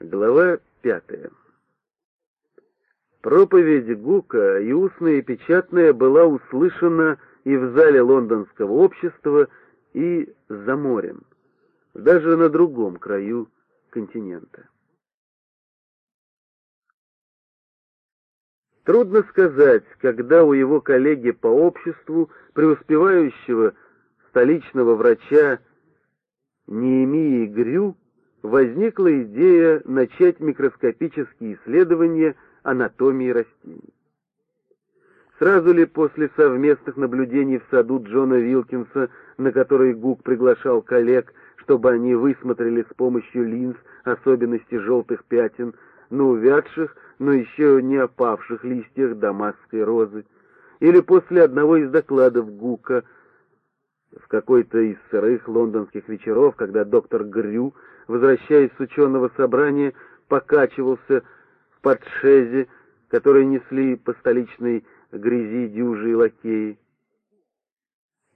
Глава пятая. Проповедь Гука, и устная, и печатная, была услышана и в зале лондонского общества, и за морем, даже на другом краю континента. Трудно сказать, когда у его коллеги по обществу, преуспевающего столичного врача Неемии Грю, возникла идея начать микроскопические исследования анатомии растений. Сразу ли после совместных наблюдений в саду Джона Вилкинса, на которые Гук приглашал коллег, чтобы они высмотрели с помощью линз особенности желтых пятен на увядших, но еще не опавших листьях дамасской розы, или после одного из докладов Гука в какой-то из сырых лондонских вечеров, когда доктор Грю, возвращаясь с ученого собрания, покачивался в подшезе, которые несли по столичной грязи дюжи и лакеи.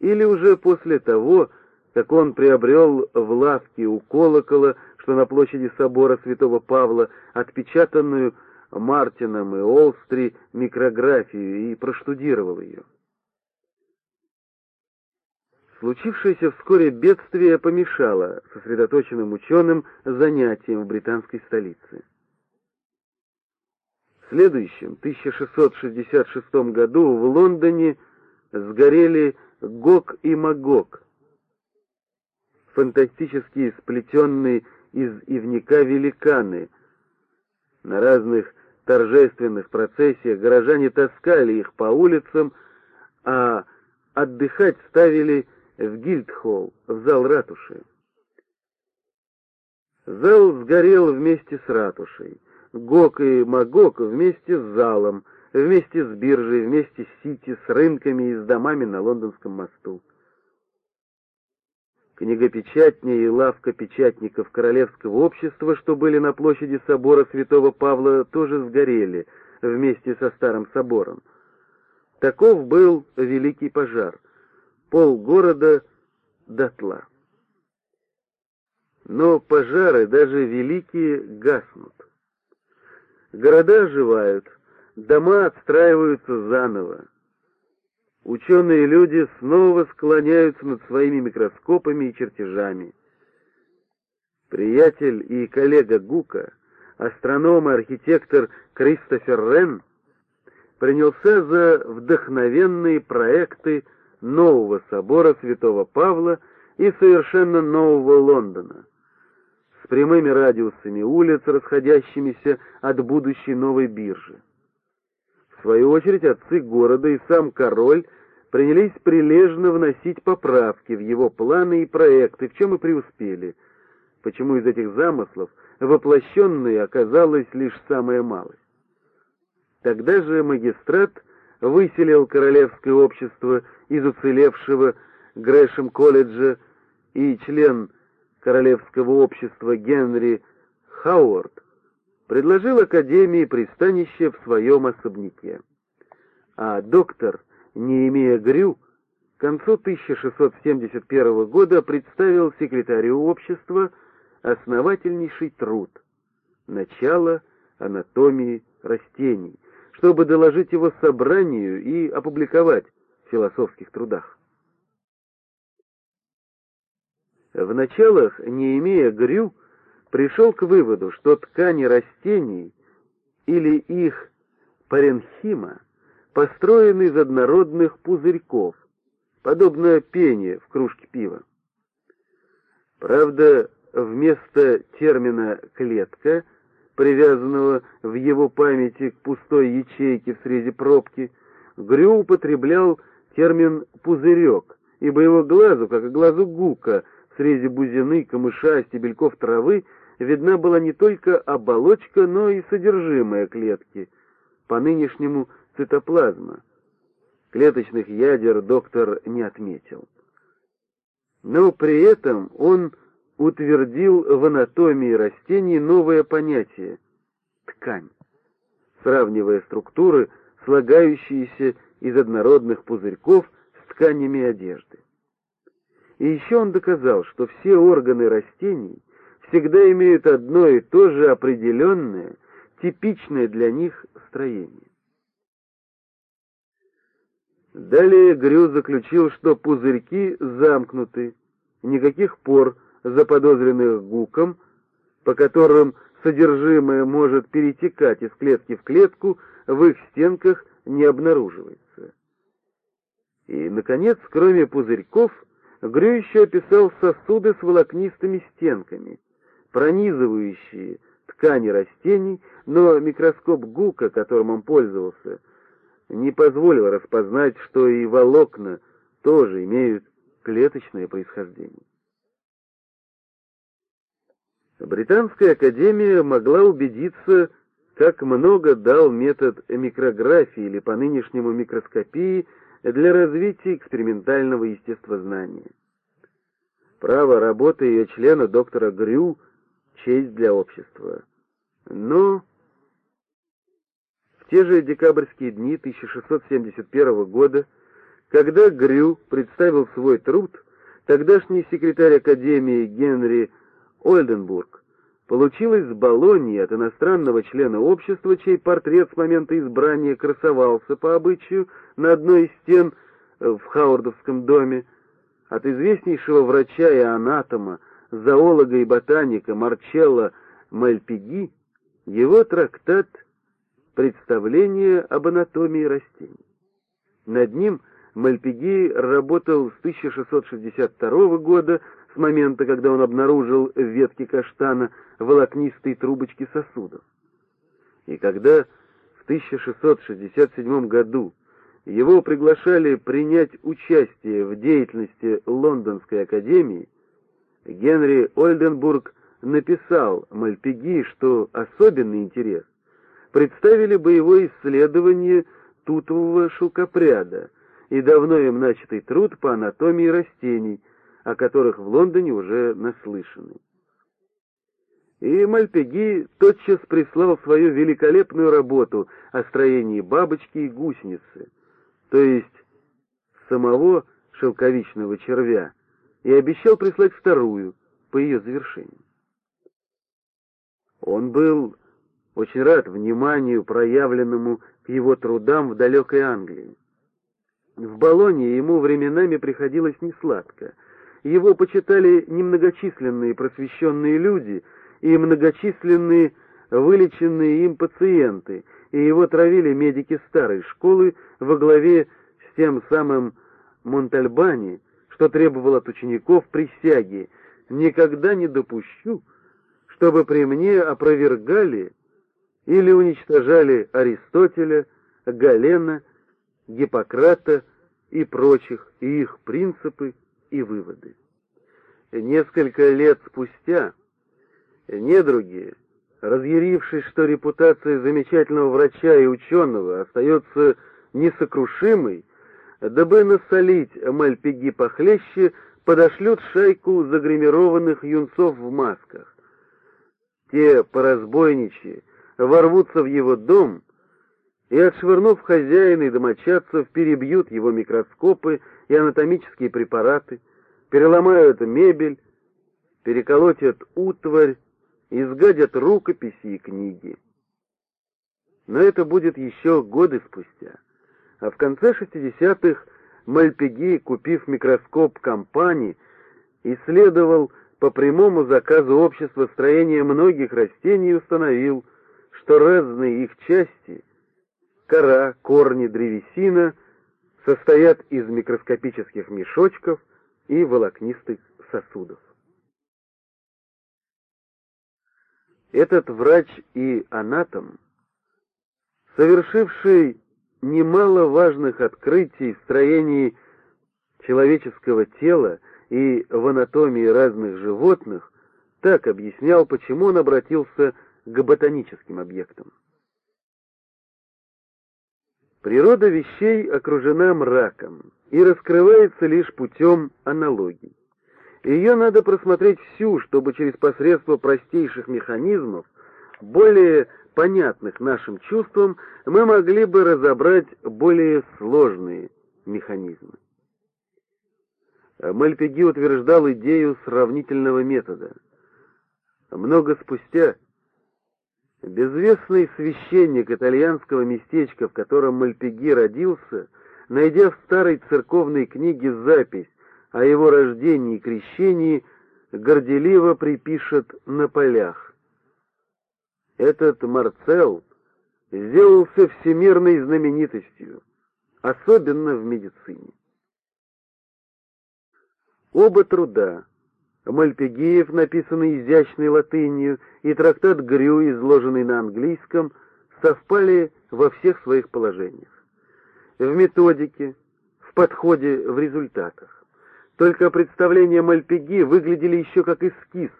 Или уже после того, как он приобрел в лавке у колокола, что на площади собора святого Павла, отпечатанную Мартином и Олстри микрографию и проштудировал ее. Случившееся вскоре бедствие помешало сосредоточенным ученым занятиям в британской столице. В следующем, 1666 году, в Лондоне сгорели Гог и Магог, фантастически сплетенные из ивника великаны. На разных торжественных процессиях горожане таскали их по улицам, а отдыхать ставили в Гильдхолл, в зал ратуши. Зал сгорел вместе с ратушей. Гок и Магок вместе с залом, вместе с биржей, вместе с Сити, с рынками и с домами на Лондонском мосту. Книгопечатня и лавка печатников Королевского общества, что были на площади собора святого Павла, тоже сгорели вместе со старым собором. Таков был великий пожар. Пол города дотла. Но пожары, даже великие, гаснут. Города оживают, дома отстраиваются заново. Ученые люди снова склоняются над своими микроскопами и чертежами. Приятель и коллега Гука, астроном и архитектор Кристофер Рен, принялся за вдохновенные проекты нового собора Святого Павла и совершенно нового Лондона, с прямыми радиусами улиц, расходящимися от будущей новой биржи. В свою очередь отцы города и сам король принялись прилежно вносить поправки в его планы и проекты, в чем и преуспели, почему из этих замыслов воплощенной оказалась лишь самая малость. Тогда же магистрат выселил королевское общество из уцелевшего Грэшем колледжа и член королевского общества Генри Хауард предложил Академии пристанище в своем особняке. А доктор, не имея Грю, к концу 1671 года представил секретарю общества основательнейший труд «Начало анатомии растений», чтобы доложить его собранию и опубликовать в философских трудах. В началах, не имея Грю, пришел к выводу, что ткани растений или их паренхима построены из однородных пузырьков, подобно пене в кружке пива. Правда, вместо термина «клетка», привязанного в его памяти к пустой ячейке в срезе пробки, Грю употреблял термин «пузырек», ибо его глазу, как и глазу гука, в срезе бузины, камыша, стебельков травы, видна была не только оболочка, но и содержимое клетки, по нынешнему цитоплазма. Клеточных ядер доктор не отметил. Но при этом он утвердил в анатомии растений новое понятие — ткань, сравнивая структуры, слагающиеся из однородных пузырьков с тканями одежды. И еще он доказал, что все органы растений всегда имеют одно и то же определенное, типичное для них строение. Далее Грю заключил, что пузырьки замкнуты, никаких пор, заподозренных гуком, по которым содержимое может перетекать из клетки в клетку, в их стенках не обнаруживается. И, наконец, кроме пузырьков, Грю еще описал сосуды с волокнистыми стенками, пронизывающие ткани растений, но микроскоп Гука, которым он пользовался, не позволил распознать, что и волокна тоже имеют клеточное происхождение. Британская академия могла убедиться, как много дал метод микрографии или по нынешнему микроскопии для развития экспериментального естествознания. Право работы ее члена доктора Грю — честь для общества. Но в те же декабрьские дни 1671 года, когда Грю представил свой труд, тогдашний секретарь Академии Генри Ольденбург получил из Болонии от иностранного члена общества, чей портрет с момента избрания красовался по обычаю на одной из стен в Хауардовском доме, от известнейшего врача и анатома, зоолога и ботаника Марчелла Мальпиги, его трактат «Представление об анатомии растений». Над ним Мальпиги работал с 1662 года с момента, когда он обнаружил в ветке каштана волокнистые трубочки сосудов. И когда в 1667 году его приглашали принять участие в деятельности Лондонской академии, Генри Ольденбург написал Мальпиги, что особенный интерес представили бы его исследование тутового шелкопряда и давно им начатый труд по анатомии растений, о которых в Лондоне уже наслышаны. И Мальпеги тотчас прислал свою великолепную работу о строении бабочки и гусеницы, то есть самого шелковичного червя, и обещал прислать вторую по ее завершению. Он был очень рад вниманию, проявленному к его трудам в далекой Англии. В Болонье ему временами приходилось несладко — его почитали немногочисленные просвещенные люди и многочисленные вылеченные им пациенты, и его травили медики старой школы во главе с тем самым Монтальбани, что требовал от учеников присяги. «никогда не допущу, чтобы при мне опровергали или уничтожали Аристотеля, Галена, Гиппократа и прочих, и их принципы, и выводы. Несколько лет спустя недруги, разъярившись, что репутация замечательного врача и ученого остается несокрушимой, дабы насолить Мальпиги похлеще, подошлют шайку загримированных юнцов в масках. Те, поразбойничьи, ворвутся в его дом и, отшвырнув хозяина и домочадцев, перебьют его микроскопы и анатомические препараты, переломают мебель, переколотят утварь, изгадят рукописи и книги. Но это будет еще годы спустя. А в конце 60-х Мальпеги, купив микроскоп компании, исследовал по прямому заказу общества строение многих растений и установил, что разные их части — кора, корни, древесина — состоят из микроскопических мешочков и волокнистых сосудов. Этот врач и анатом, совершивший немало важных открытий в строении человеческого тела и в анатомии разных животных, так объяснял, почему он обратился к ботаническим объектам. Природа вещей окружена мраком и раскрывается лишь путем аналогий. Ее надо просмотреть всю, чтобы через посредство простейших механизмов, более понятных нашим чувствам, мы могли бы разобрать более сложные механизмы. Мальпеги утверждал идею сравнительного метода. Много спустя безвестный священник итальянского местечка, в котором Мальпеги родился, найдя в старой церковной книге запись о его рождении и крещении, горделиво припишет на полях. Этот Марцел сделался всемирной знаменитостью, особенно в медицине. Оба труда, Мальпегиев, написанный изящной латынью, и трактат Грю, изложенный на английском, совпали во всех своих положениях. В методике, в подходе, в результатах. Только представления Мальпеги выглядели еще как эскиз,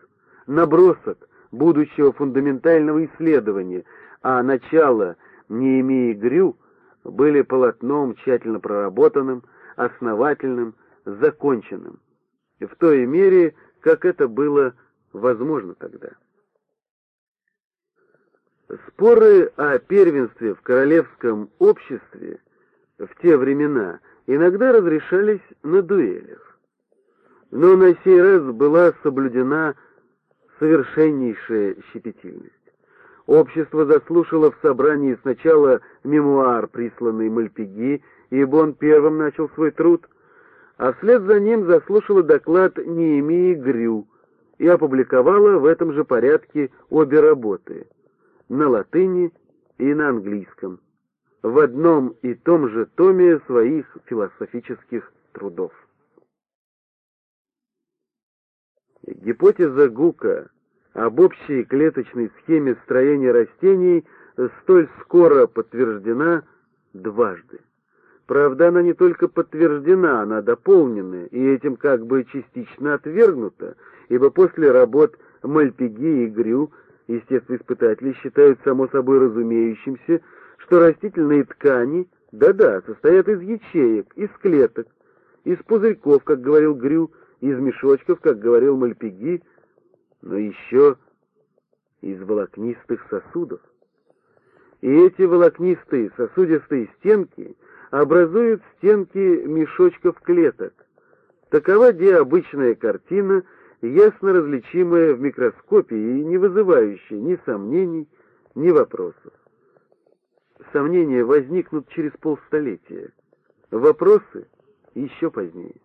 набросок будущего фундаментального исследования, а начало Неемии Грю были полотном тщательно проработанным, основательным, законченным в той мере, как это было возможно тогда. Споры о первенстве в королевском обществе в те времена иногда разрешались на дуэлях. Но на сей раз была соблюдена совершеннейшая щепетильность. Общество заслушало в собрании сначала мемуар, присланный Мальпиги, ибо он первым начал свой труд — а вслед за ним заслушала доклад Неемии Грю и опубликовала в этом же порядке обе работы на латыни и на английском в одном и том же томе своих философических трудов. Гипотеза Гука об общей клеточной схеме строения растений столь скоро подтверждена дважды. Правда, она не только подтверждена, она дополнена, и этим как бы частично отвергнута, ибо после работ Мальпиги и Грю естествоиспытатели считают само собой разумеющимся, что растительные ткани, да-да, состоят из ячеек, из клеток, из пузырьков, как говорил Грю, из мешочков, как говорил Мальпиги, но еще из волокнистых сосудов. И эти волокнистые сосудистые стенки — образуют стенки мешочков клеток. Такова где обычная картина, ясно различимая в микроскопе и не вызывающая ни сомнений, ни вопросов. Сомнения возникнут через полстолетия, вопросы еще позднее.